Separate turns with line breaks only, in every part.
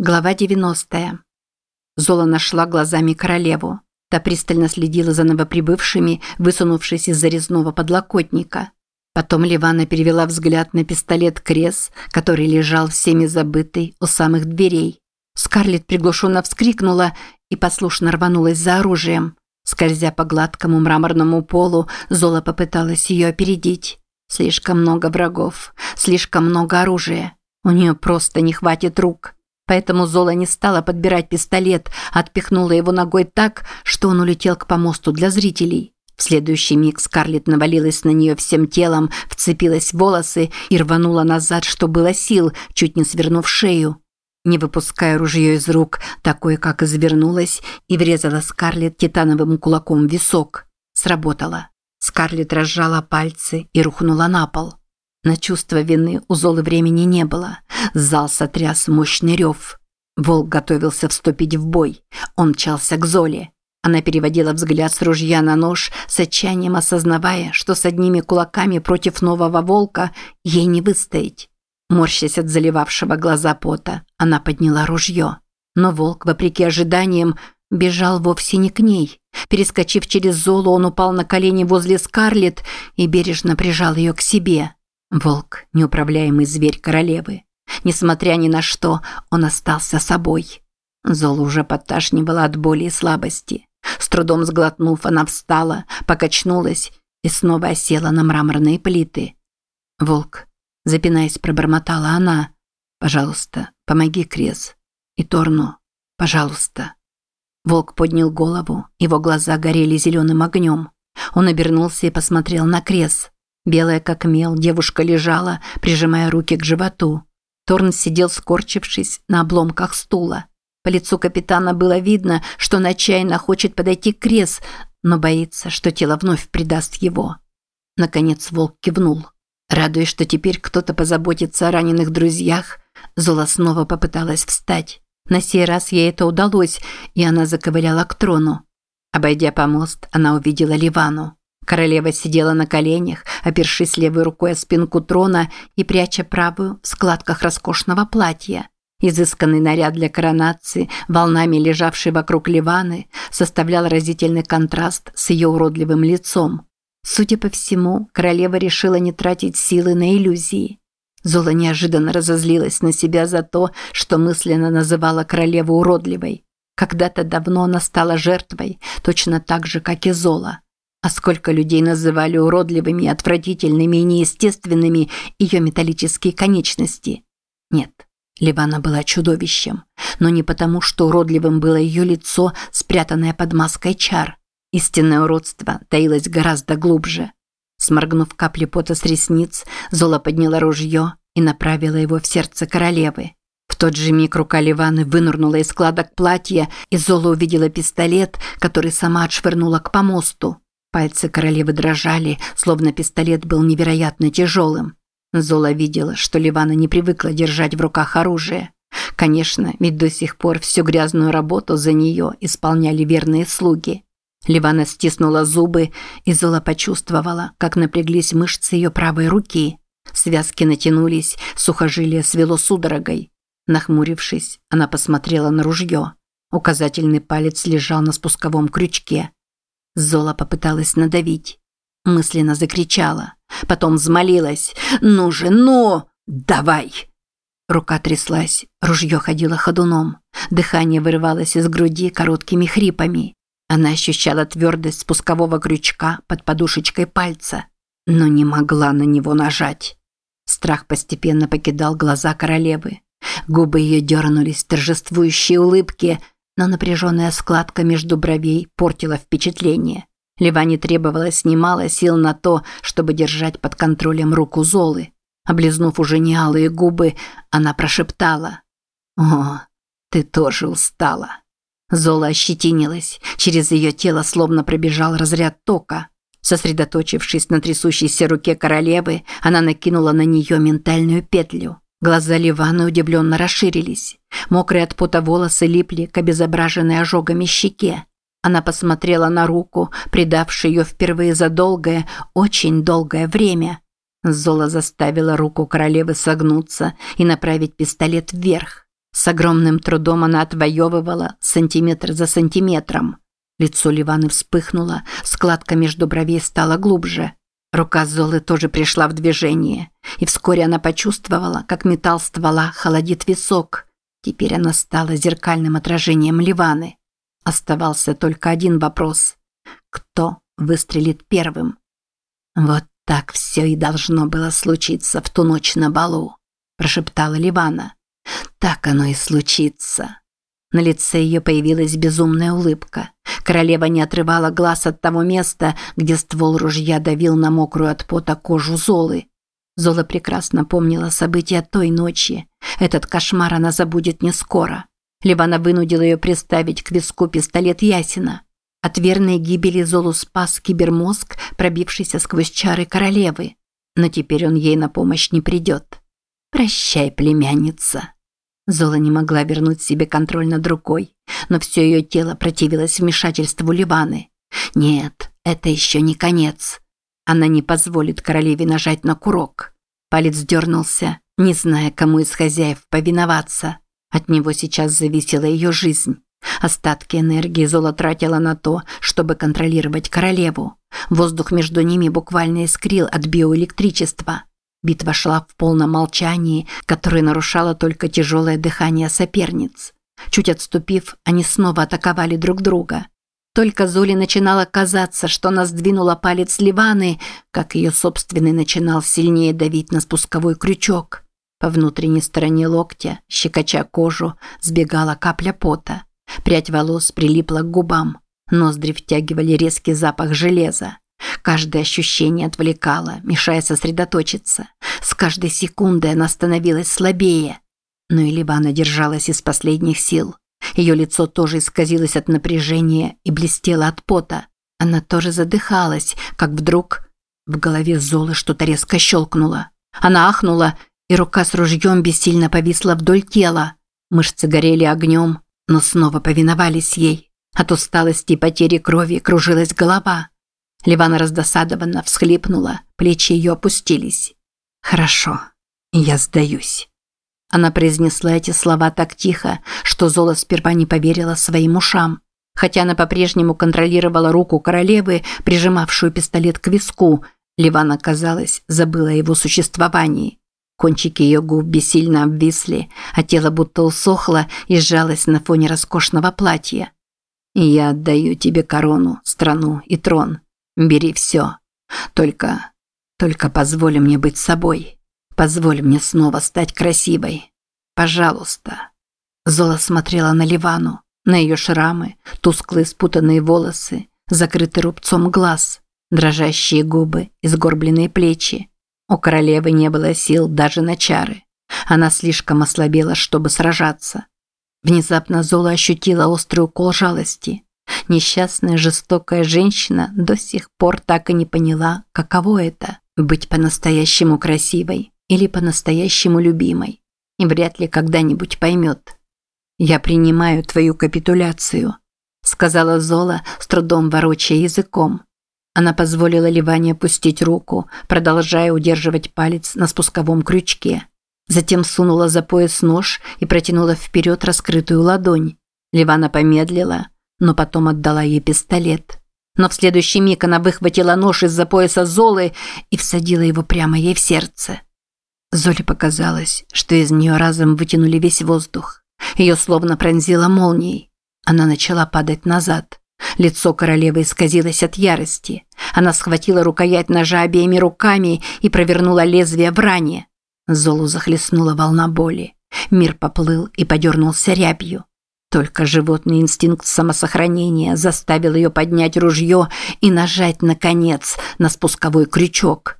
Глава 90. Зола нашла глазами королеву. Та пристально следила за новоприбывшими, высунувшись из зарезного подлокотника. Потом Ливана перевела взгляд на пистолет Крес, который лежал всеми забытый у самых дверей. Скарлетт приглушенно вскрикнула и послушно рванулась за оружием. Скользя по гладкому мраморному полу, Зола попыталась ее опередить. Слишком много врагов, слишком много оружия. У нее просто не хватит рук. Поэтому Зола не стала подбирать пистолет, отпихнула его ногой так, что он улетел к помосту для зрителей. В следующий миг Скарлетт навалилась на нее всем телом, вцепилась в волосы и рванула назад, что было сил, чуть не свернув шею. Не выпуская ружье из рук, такое как извернулась и врезала Скарлетт титановым кулаком в висок. Сработало. Скарлетт разжала пальцы и рухнула на пол. На чувство вины у Золы времени не было. Зал сотряс мощный рев. Волк готовился вступить в бой. Он мчался к Золе. Она переводила взгляд с ружья на нож, с отчаянием осознавая, что с одними кулаками против нового волка ей не выстоять. Морщась от заливавшего глаза пота, она подняла ружье. Но волк, вопреки ожиданиям, бежал вовсе не к ней. Перескочив через Золу, он упал на колени возле Скарлетт и бережно прижал ее к себе. Волк – неуправляемый зверь королевы. Несмотря ни на что, он остался собой. Зола уже подташнивала от боли и слабости. С трудом сглотнув, она встала, покачнулась и снова осела на мраморные плиты. «Волк», – запинаясь, пробормотала она, – «пожалуйста, помоги Крес. И Торну, пожалуйста». Волк поднял голову, его глаза горели зеленым огнем. Он обернулся и посмотрел на Крес. Белая как мел, девушка лежала, прижимая руки к животу. Торн сидел скорчившись на обломках стула. По лицу капитана было видно, что он отчаянно хочет подойти к Крес, но боится, что тело вновь предаст его. Наконец волк кивнул. Радуясь, что теперь кто-то позаботится о раненых друзьях, Зола снова попыталась встать. На сей раз ей это удалось, и она заковыляла к трону. Обойдя помост, она увидела Ливану. Королева сидела на коленях, опершись левой рукой о спинку трона и пряча правую в складках роскошного платья. Изысканный наряд для коронации, волнами лежавший вокруг Ливаны, составлял разительный контраст с ее уродливым лицом. Судя по всему, королева решила не тратить силы на иллюзии. Зола неожиданно разозлилась на себя за то, что мысленно называла королеву уродливой. Когда-то давно она стала жертвой, точно так же, как и Зола. А сколько людей называли уродливыми, отвратительными и неестественными ее металлические конечности? Нет, Ливана была чудовищем. Но не потому, что уродливым было ее лицо, спрятанное под маской чар. Истинное уродство таилось гораздо глубже. Сморгнув капли пота с ресниц, Зола подняла ружье и направила его в сердце королевы. В тот же миг рука Ливаны вынырнула из складок платья, и Зола увидела пистолет, который сама отшвырнула к помосту. Пальцы королевы дрожали, словно пистолет был невероятно тяжелым. Зола видела, что Ливана не привыкла держать в руках оружие. Конечно, ведь до сих пор всю грязную работу за нее исполняли верные слуги. Ливана стиснула зубы, и Зола почувствовала, как напряглись мышцы ее правой руки. Связки натянулись, сухожилие свело судорогой. Нахмурившись, она посмотрела на ружье. Указательный палец лежал на спусковом крючке. Зола попыталась надавить. Мысленно закричала. Потом взмолилась. «Ну же, ну! Давай!» Рука тряслась, ружье ходило ходуном. Дыхание вырывалось из груди короткими хрипами. Она ощущала твердость спускового крючка под подушечкой пальца, но не могла на него нажать. Страх постепенно покидал глаза королевы. Губы ее дернулись в торжествующей улыбке – но напряженная складка между бровей портила впечатление. Ливане требовалось немало сил на то, чтобы держать под контролем руку Золы. Облизнув уже не алые губы, она прошептала. «О, ты тоже устала». Зола ощетинилась. Через ее тело словно пробежал разряд тока. Сосредоточившись на трясущейся руке королевы, она накинула на нее ментальную петлю. Глаза Ливаны удивленно расширились. Мокрые от пота волосы липли к обезображенной ожогами щеке. Она посмотрела на руку, предавшую ее впервые за долгое, очень долгое время. Зола заставила руку королевы согнуться и направить пистолет вверх. С огромным трудом она отвоевывала сантиметр за сантиметром. Лицо Ливаны вспыхнуло, складка между бровей стала глубже. Рука Золы тоже пришла в движение, и вскоре она почувствовала, как металл ствола холодит висок. Теперь она стала зеркальным отражением Ливаны. Оставался только один вопрос. Кто выстрелит первым? Вот так все и должно было случиться в ту ночь на балу, прошептала Ливана. Так оно и случится. На лице ее появилась безумная улыбка. Королева не отрывала глаз от того места, где ствол ружья давил на мокрую от пота кожу Золы. Зола прекрасно помнила события той ночи. Этот кошмар она забудет не скоро. Ливана вынудила ее приставить к виску пистолет Ясина. От верной гибели Золу спас кибермозг, пробившийся сквозь чары королевы. Но теперь он ей на помощь не придет. «Прощай, племянница». Зола не могла вернуть себе контроль над рукой, но все ее тело противилось вмешательству Ливаны. Нет, это еще не конец. Она не позволит королеве нажать на курок. Палец дернулся, не зная, кому из хозяев повиноваться. От него сейчас зависела ее жизнь. Остатки энергии Зола тратила на то, чтобы контролировать королеву. Воздух между ними буквально искрил от биоэлектричества. Битва шла в полном молчании, которое нарушало только тяжелое дыхание соперниц. Чуть отступив, они снова атаковали друг друга. Только Золе начинало казаться, что она сдвинула палец Ливаны, как ее собственный начинал сильнее давить на спусковой крючок. По внутренней стороне локтя, щекоча кожу, сбегала капля пота. Прядь волос прилипла к губам. Ноздри втягивали резкий запах железа. Каждое ощущение отвлекало, мешая сосредоточиться. С каждой секундой она становилась слабее. Но и Ливана держалась из последних сил. Ее лицо тоже исказилось от напряжения и блестело от пота. Она тоже задыхалась, как вдруг в голове Золы что-то резко щелкнуло. Она ахнула, и рука с ружьем бессильно повисла вдоль тела. Мышцы горели огнем, но снова повиновались ей. От усталости и потери крови кружилась голова. Ливана раздосадованно всхлипнула, плечи ее опустились. «Хорошо, я сдаюсь». Она произнесла эти слова так тихо, что Зола сперва не поверила своим ушам. Хотя она по-прежнему контролировала руку королевы, прижимавшую пистолет к виску, Ливана, казалось, забыла о его существовании. Кончики ее губ бессильно обвисли, а тело будто усохло и сжалось на фоне роскошного платья. «И я отдаю тебе корону, страну и трон. Бери все. Только... только позволь мне быть собой». Позволь мне снова стать красивой. Пожалуйста. Зола смотрела на Ливану, на ее шрамы, тусклые спутанные волосы, закрытый рубцом глаз, дрожащие губы и сгорбленные плечи. У королевы не было сил даже на чары. Она слишком ослабела, чтобы сражаться. Внезапно Зола ощутила острый укол жалости. Несчастная, жестокая женщина до сих пор так и не поняла, каково это – быть по-настоящему красивой или по-настоящему любимой. И вряд ли когда-нибудь поймет. «Я принимаю твою капитуляцию», – сказала Зола, с трудом ворочая языком. Она позволила Ливане опустить руку, продолжая удерживать палец на спусковом крючке. Затем сунула за пояс нож и протянула вперед раскрытую ладонь. Ливана помедлила, но потом отдала ей пистолет. Но в следующий миг она выхватила нож из-за пояса Золы и всадила его прямо ей в сердце. Золе показалось, что из нее разом вытянули весь воздух. Ее словно пронзило молнией. Она начала падать назад. Лицо королевы исказилось от ярости. Она схватила рукоять ножа обеими руками и провернула лезвие в ране. Золу захлестнула волна боли. Мир поплыл и подернулся рябью. Только животный инстинкт самосохранения заставил ее поднять ружье и нажать, наконец, на спусковой крючок.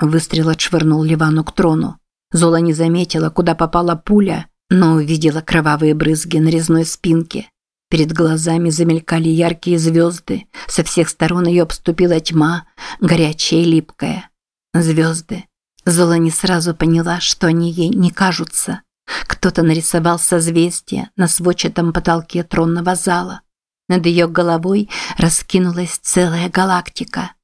Выстрел отшвырнул Ливану к трону. Зола не заметила, куда попала пуля, но увидела кровавые брызги на резной спинке. Перед глазами замелькали яркие звезды, со всех сторон ее обступила тьма, горячая и липкая. Звезды. Зола не сразу поняла, что они ей не кажутся. Кто-то нарисовал созвездие на сводчатом потолке тронного зала. Над ее головой раскинулась целая галактика –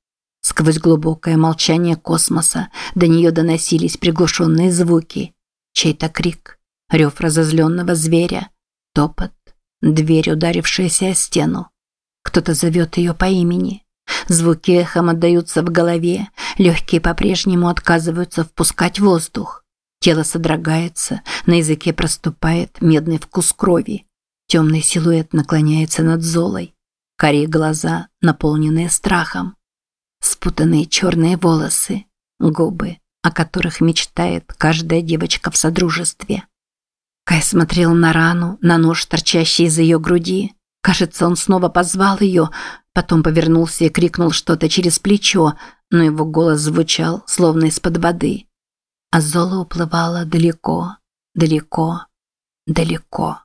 Сквозь глубокое молчание космоса до нее доносились приглушенные звуки. Чей-то крик, рев разозленного зверя, топот, дверь, ударившаяся о стену. Кто-то зовет ее по имени. Звуки эхом отдаются в голове, легкие по-прежнему отказываются впускать воздух. Тело содрогается, на языке проступает медный вкус крови. Темный силуэт наклоняется над Золой. Карие глаза, наполненные страхом. Спутанные черные волосы, губы, о которых мечтает каждая девочка в содружестве. Кай смотрел на рану, на нож, торчащий из ее груди. Кажется, он снова позвал ее, потом повернулся и крикнул что-то через плечо, но его голос звучал, словно из-под воды. А Зола уплывала далеко, далеко, далеко.